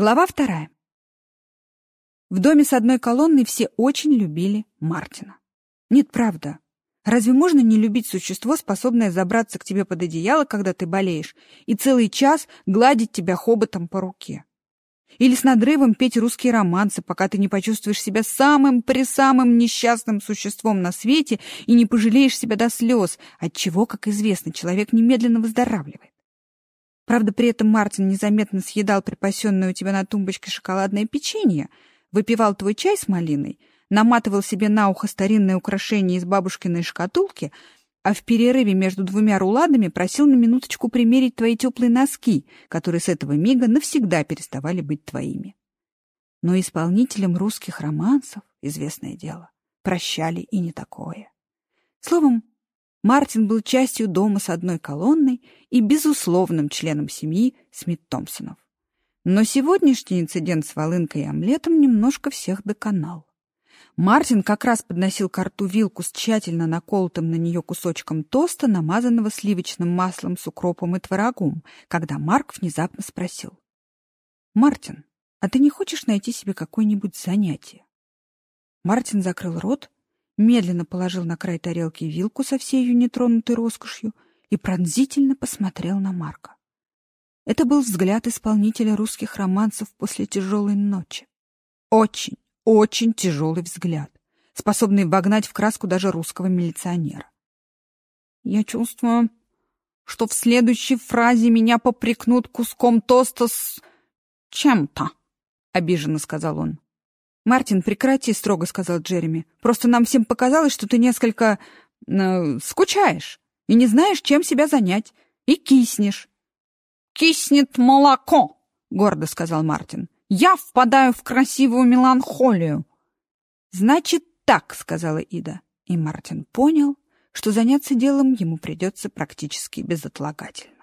Глава вторая. В доме с одной колонной все очень любили Мартина. Нет, правда. Разве можно не любить существо, способное забраться к тебе под одеяло, когда ты болеешь, и целый час гладить тебя хоботом по руке? Или с надрывом петь русские романсы, пока ты не почувствуешь себя самым-пресамым несчастным существом на свете и не пожалеешь себя до слез, от чего, как известно, человек немедленно выздоравливает. Правда, при этом Мартин незаметно съедал припасенное у тебя на тумбочке шоколадное печенье, выпивал твой чай с малиной, наматывал себе на ухо старинное украшение из бабушкиной шкатулки, а в перерыве между двумя руладами просил на минуточку примерить твои теплые носки, которые с этого мига навсегда переставали быть твоими. Но исполнителям русских романсов, известное дело, прощали и не такое. Словом, Мартин был частью дома с одной колонной и безусловным членом семьи Смит-Томпсонов. Но сегодняшний инцидент с волынкой и омлетом немножко всех доконал. Мартин как раз подносил к рту вилку с тщательно наколотым на нее кусочком тоста, намазанного сливочным маслом с укропом и творогом, когда Марк внезапно спросил. «Мартин, а ты не хочешь найти себе какое-нибудь занятие?» Мартин закрыл рот медленно положил на край тарелки вилку со всей ее нетронутой роскошью и пронзительно посмотрел на Марка. Это был взгляд исполнителя русских романсов после тяжелой ночи. Очень, очень тяжелый взгляд, способный вогнать в краску даже русского милиционера. Я чувствую, что в следующей фразе меня попрекнут куском тоста с чем-то, обиженно сказал он. «Мартин, прекрати», — строго сказал Джереми. «Просто нам всем показалось, что ты несколько... Э, скучаешь и не знаешь, чем себя занять, и киснешь». «Киснет молоко», — гордо сказал Мартин. «Я впадаю в красивую меланхолию». «Значит так», — сказала Ида. И Мартин понял, что заняться делом ему придется практически безотлагательно.